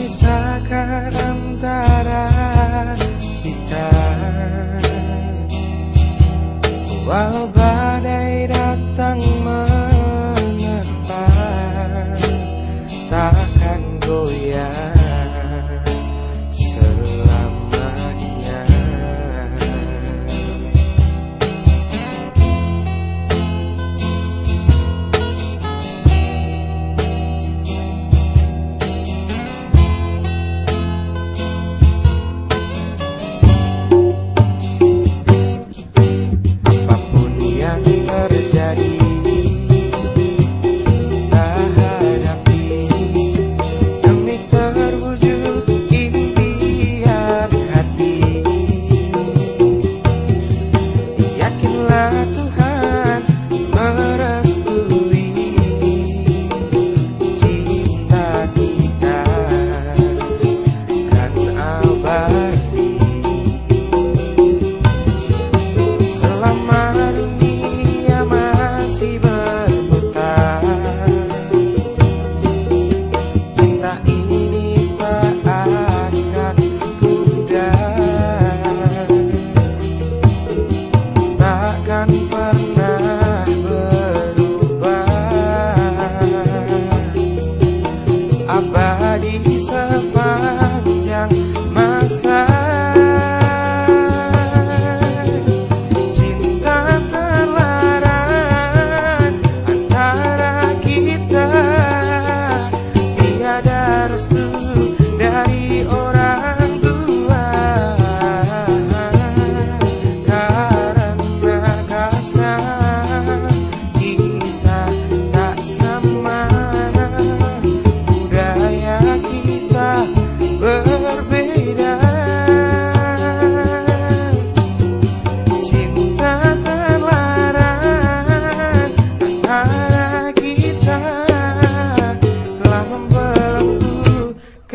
menciptakan antara kita. Walau badai datang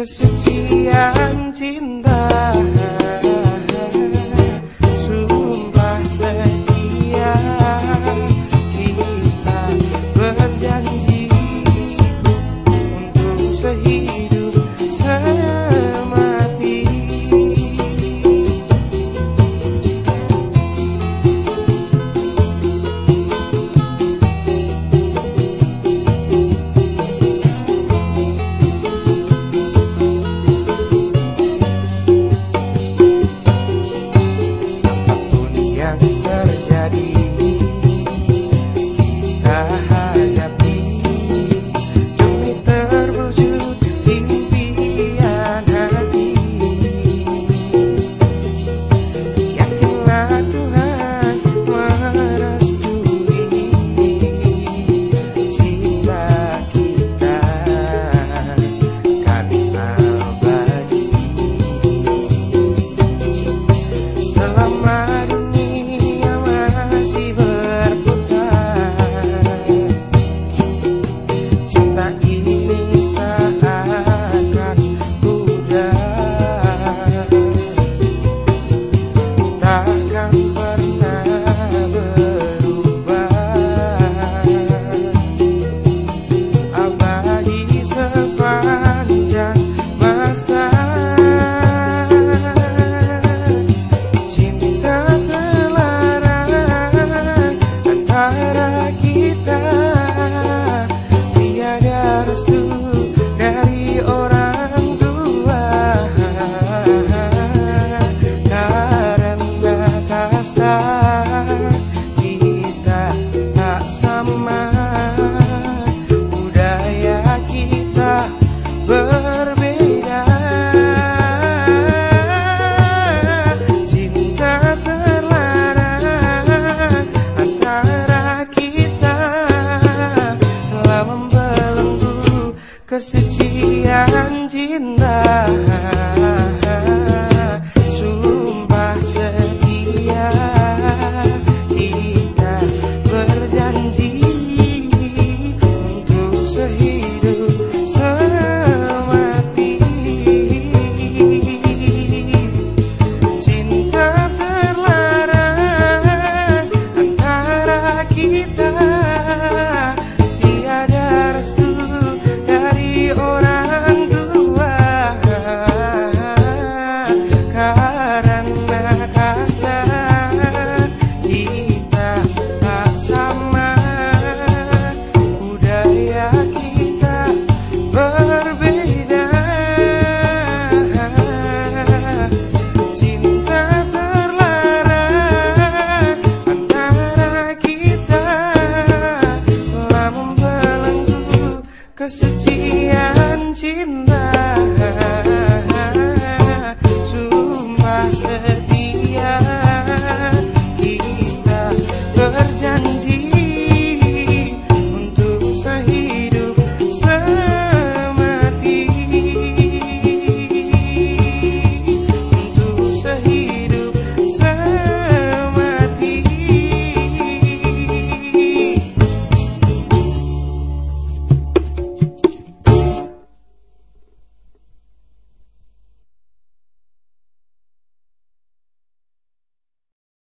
kesucian kesucian cinta